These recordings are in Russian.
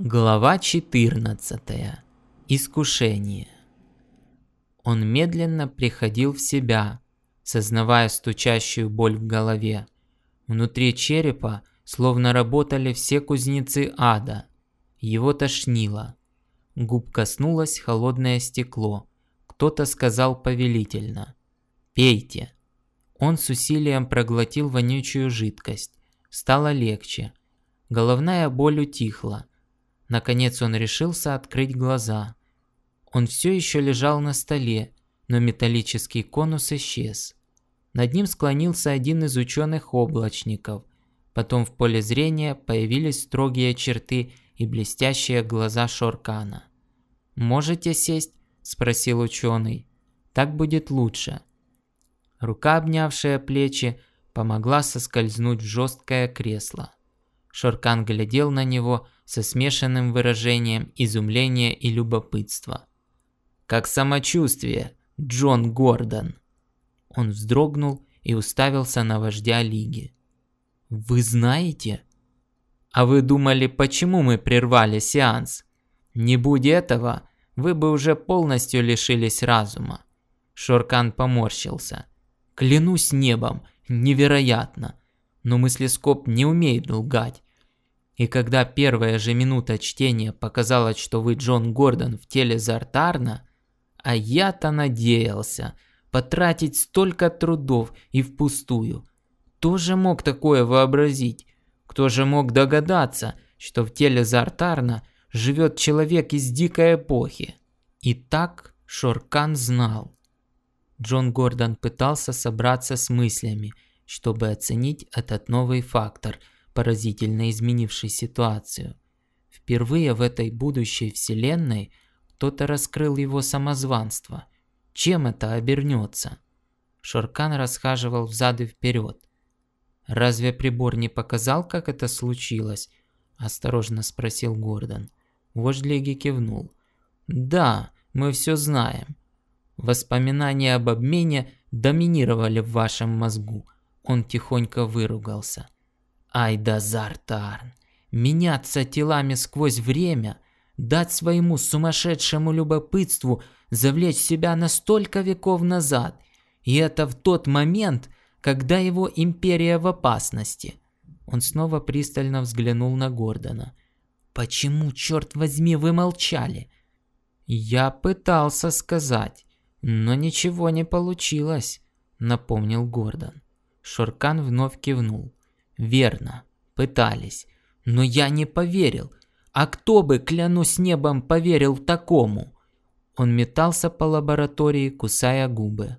Глава 14. Искушение. Он медленно приходил в себя, сознавая стучащую боль в голове. Внутри черепа словно работали все кузнецы ада. Его тошнило. Губ коснулось холодное стекло. Кто-то сказал повелительно «Пейте». Он с усилием проглотил вонючую жидкость. Стало легче. Головная боль утихла. Наконец он решился открыть глаза. Он все еще лежал на столе, но металлический конус исчез. Над ним склонился один из ученых-облачников. Потом в поле зрения появились строгие черты и блестящие глаза Шоркана. «Можете сесть?» – спросил ученый. «Так будет лучше». Рука, обнявшая плечи, помогла соскользнуть в жесткое кресло. Шоркан глядел на него со смешанным выражением изумления и любопытства. «Как самочувствие, Джон Гордон!» Он вздрогнул и уставился на вождя Лиги. «Вы знаете?» «А вы думали, почему мы прервали сеанс? Не будь этого, вы бы уже полностью лишились разума». Шоркан поморщился. «Клянусь небом, невероятно! Но мыслескоп не умеет лгать. И когда первая же минута чтения показала, что вы Джон Гордон в теле Зартарна, а я-то надеялся потратить столько трудов и впустую. Кто же мог такое вообразить? Кто же мог догадаться, что в теле Зартарна живет человек из дикой эпохи? И так Шоркан знал. Джон Гордон пытался собраться с мыслями, чтобы оценить этот новый фактор – поразительно изменивший ситуацию. Впервые в этой будущей вселенной кто-то раскрыл его самозванство. Чем это обернется? Шоркан расхаживал взад и вперед. «Разве прибор не показал, как это случилось?» – осторожно спросил Гордон. Вождь Леги кивнул. «Да, мы все знаем. Воспоминания об обмене доминировали в вашем мозгу». Он тихонько выругался. Айда Зартарн, меняться телами сквозь время, дать своему сумасшедшему любопытству завлечь себя на столько веков назад, и это в тот момент, когда его империя в опасности. Он снова пристально взглянул на Гордона. «Почему, черт возьми, вы молчали?» «Я пытался сказать, но ничего не получилось», — напомнил Гордон. Шоркан вновь кивнул. Верно, пытались. Но я не поверил. А кто бы, клянусь небом, поверил такому? Он метался по лаборатории, кусая губы.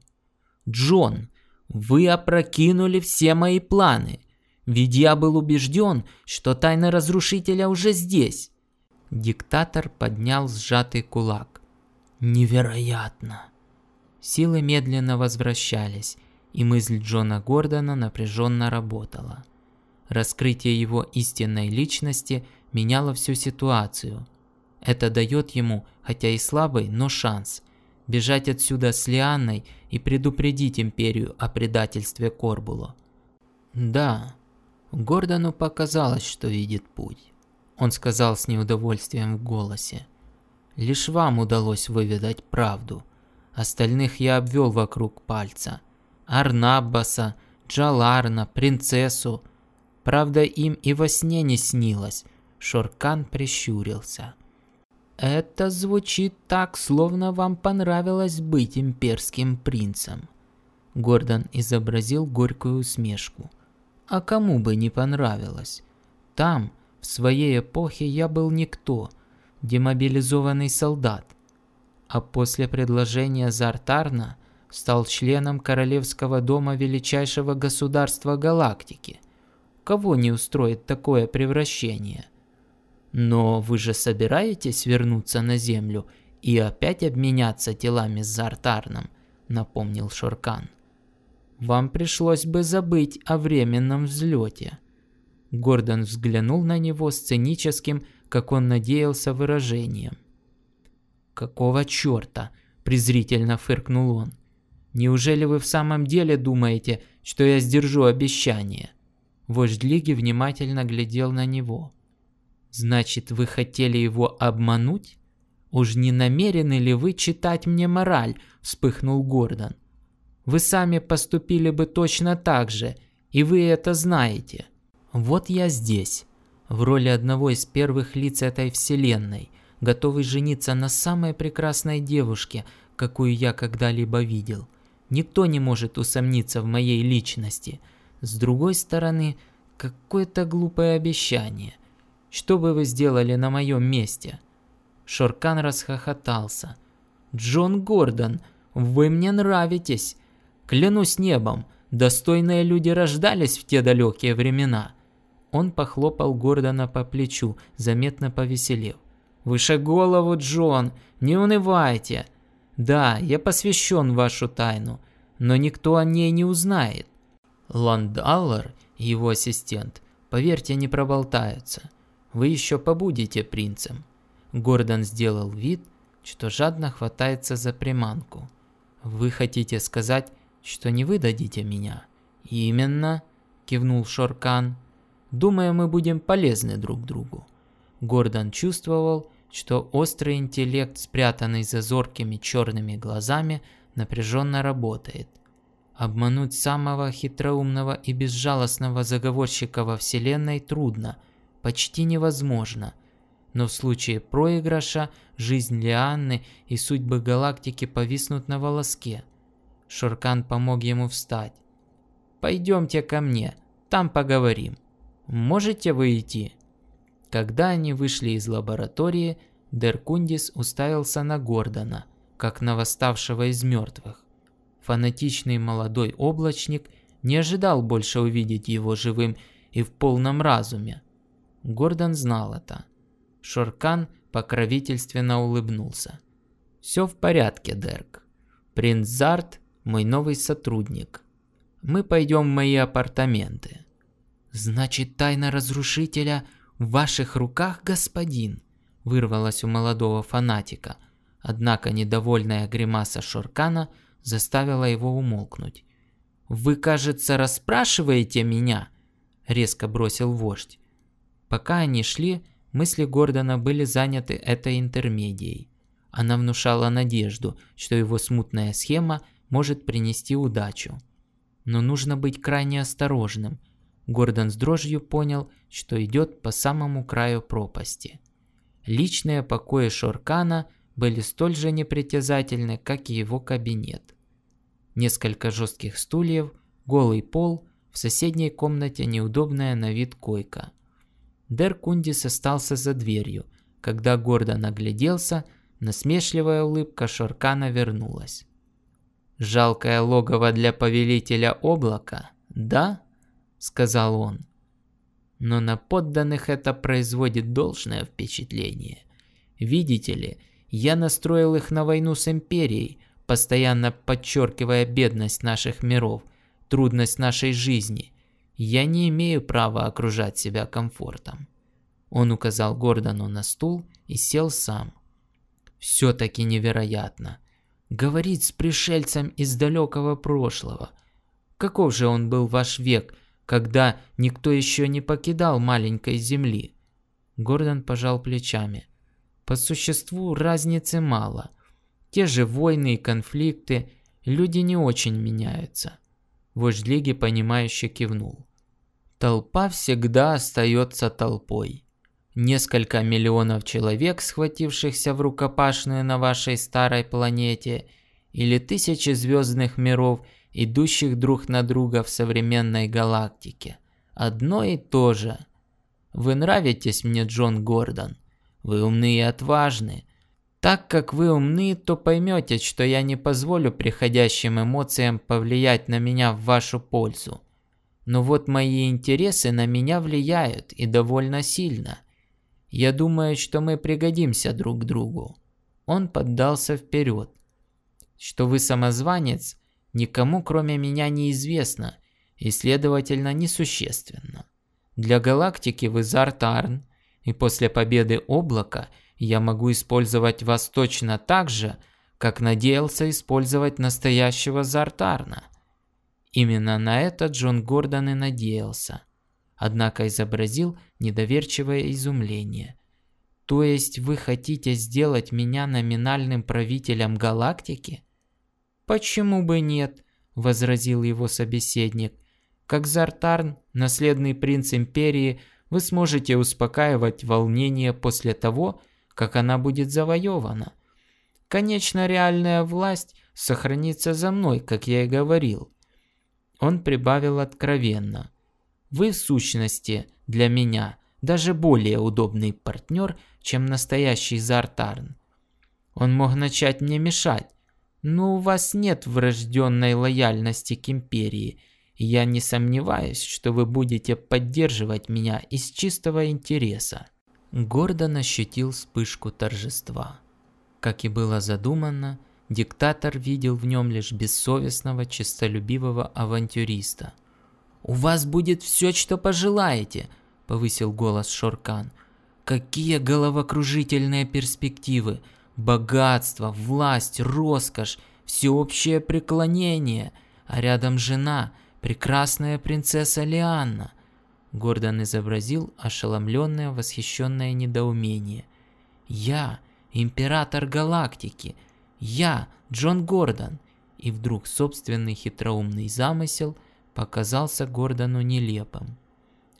«Джон, вы опрокинули все мои планы. Ведь я был убежден, что тайна разрушителя уже здесь». Диктатор поднял сжатый кулак. «Невероятно!» Силы медленно возвращались, и мысль Джона Гордона напряженно работала. Раскрытие его истинной личности меняло всю ситуацию. Это дает ему, хотя и слабый, но шанс бежать отсюда с Лианной и предупредить Империю о предательстве Корбула. Да, Гордону показалось, что видит путь. Он сказал с неудовольствием в голосе. Лишь вам удалось выведать правду. Остальных я обвел вокруг пальца. Арнаббаса, Джаларна, принцессу, Правда, им и во сне не снилось. Шоркан прищурился. «Это звучит так, словно вам понравилось быть имперским принцем». Гордон изобразил горькую усмешку. «А кому бы не понравилось? Там, в своей эпохе, я был никто, демобилизованный солдат. А после предложения Зартарна стал членом Королевского дома величайшего государства галактики – Кого не устроит такое превращение? Но вы же собираетесь вернуться на Землю и опять обменяться телами с Зартарном, напомнил Шоркан. Вам пришлось бы забыть о временном взлете. Гордон взглянул на него сценическим, как он надеялся, выражением. «Какого чёрта?» – презрительно фыркнул он. «Неужели вы в самом деле думаете, что я сдержу обещание?» Вождь Лиги внимательно глядел на него. Значит, вы хотели его обмануть? Уж не намерены ли вы читать мне мораль? Вспыхнул Гордон. Вы сами поступили бы точно так же, и вы это знаете. Вот я здесь, в роли одного из первых лиц этой вселенной, готовый жениться на самой прекрасной девушке, какую я когда-либо видел. Никто не может усомниться в моей личности. С другой стороны, какое-то глупое обещание. Что бы вы сделали на моем месте?» Шоркан расхохотался. «Джон Гордон, вы мне нравитесь. Клянусь небом, достойные люди рождались в те далекие времена». Он похлопал Гордона по плечу, заметно повеселев. «Выше голову, Джон, не унывайте. Да, я посвящен вашу тайну, но никто о ней не узнает. Ландаллар и его ассистент, поверьте, не проболтаются. Вы еще побудете принцем. Гордон сделал вид, что жадно хватается за приманку. Вы хотите сказать, что не выдадите меня? Именно, кивнул Шоркан. Думаю, мы будем полезны друг другу. Гордон чувствовал, что острый интеллект, спрятанный за зоркими черными глазами, напряженно работает. Обмануть самого хитроумного и безжалостного заговорщика во Вселенной трудно, почти невозможно. Но в случае проигрыша жизнь Лианны и судьбы галактики повиснут на волоске. Шуркан помог ему встать. «Пойдемте ко мне, там поговорим. Можете вы идти?» Когда они вышли из лаборатории, Деркундис уставился на Гордона, как на восставшего из мертвых. Фанатичный молодой облачник не ожидал больше увидеть его живым и в полном разуме. Гордон знал это. Шоркан покровительственно улыбнулся. «Все в порядке, Дерк. Принц Зарт – мой новый сотрудник. Мы пойдем в мои апартаменты». «Значит, тайна разрушителя в ваших руках, господин?» – вырвалась у молодого фанатика. Однако недовольная гримаса Шоркана заставила его умолкнуть. «Вы, кажется, расспрашиваете меня?» – резко бросил вождь. Пока они шли, мысли Гордона были заняты этой интермедией. Она внушала надежду, что его смутная схема может принести удачу. Но нужно быть крайне осторожным. Гордон с дрожью понял, что идет по самому краю пропасти. Личные покои Шоркана были столь же непритязательны, как и его кабинет. Несколько жестких стульев, голый пол, в соседней комнате неудобная на вид койка. Дер Кундис остался за дверью. Когда гордо нагляделся, насмешливая улыбка Шоркана вернулась. «Жалкое логово для повелителя облака, да?» – сказал он. «Но на подданных это производит должное впечатление. Видите ли, я настроил их на войну с Империей, постоянно подчеркивая бедность наших миров, трудность нашей жизни – я не имею права окружать себя комфортом. Он указал Гордону на стул и сел сам. Все-таки невероятно. Говорить с пришельцем из далекого прошлого. Каков же он был ваш век, когда никто еще не покидал маленькой земли? Гордон пожал плечами. По существу разницы мало. Те же войны и конфликты, люди не очень меняются. Вождь Лиги, понимающе кивнул. Толпа всегда остается толпой. Несколько миллионов человек, схватившихся в рукопашную на вашей старой планете, или тысячи звездных миров, идущих друг на друга в современной галактике. Одно и то же. Вы нравитесь мне, Джон Гордон. Вы умны и отважны. Так как вы умны, то поймете, что я не позволю приходящим эмоциям повлиять на меня в вашу пользу. Но вот мои интересы на меня влияют и довольно сильно. Я думаю, что мы пригодимся друг другу. Он поддался вперед. Что вы самозванец, никому кроме меня неизвестно и, следовательно, несущественно. Для галактики вы Зартарн, и после победы облака я могу использовать вас точно так же, как надеялся использовать настоящего Зартарна. Именно на это Джон Гордон и надеялся. однако изобразил недоверчивое изумление. То есть вы хотите сделать меня номинальным правителем галактики? Почему бы нет? возразил его собеседник. Как Зартарн, наследный принц империи, вы сможете успокаивать волнение после того, как она будет завоевана. Конечно, реальная власть сохранится за мной, как я и говорил. Он прибавил откровенно. Вы в сущности для меня даже более удобный партнер, чем настоящий Зартарн. Он мог начать мне мешать, но у вас нет врожденной лояльности к Империи, я не сомневаюсь, что вы будете поддерживать меня из чистого интереса. Гордон ощутил вспышку торжества. Как и было задумано, диктатор видел в нем лишь бессовестного, честолюбивого авантюриста. «У вас будет все, что пожелаете», — повысил голос Шоркан. «Какие головокружительные перспективы! Богатство, власть, роскошь, всеобщее преклонение, а рядом жена, прекрасная принцесса Лианна. Гордон изобразил ошеломленное, восхищенное недоумение. «Я, император галактики! Я, Джон Гордон!» И вдруг собственный хитроумный замысел показался Гордону нелепым.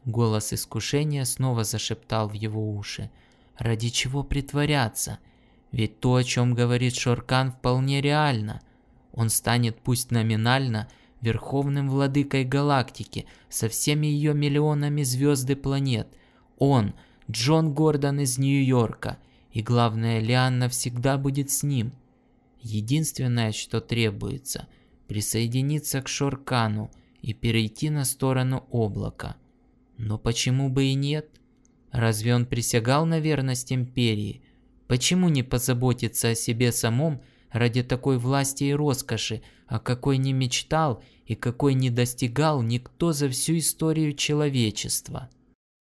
Голос искушения снова зашептал в его уши. «Ради чего притворяться? Ведь то, о чем говорит Шоркан, вполне реально. Он станет пусть номинально верховным владыкой галактики со всеми ее миллионами звезд и планет. Он, Джон Гордон из Нью-Йорка, и главное, Лианна всегда будет с ним. Единственное, что требуется, присоединиться к Шоркану и перейти на сторону облака. Но почему бы и нет? Разве он присягал на верность Империи? Почему не позаботиться о себе самом ради такой власти и роскоши, о какой не мечтал и какой не достигал никто за всю историю человечества?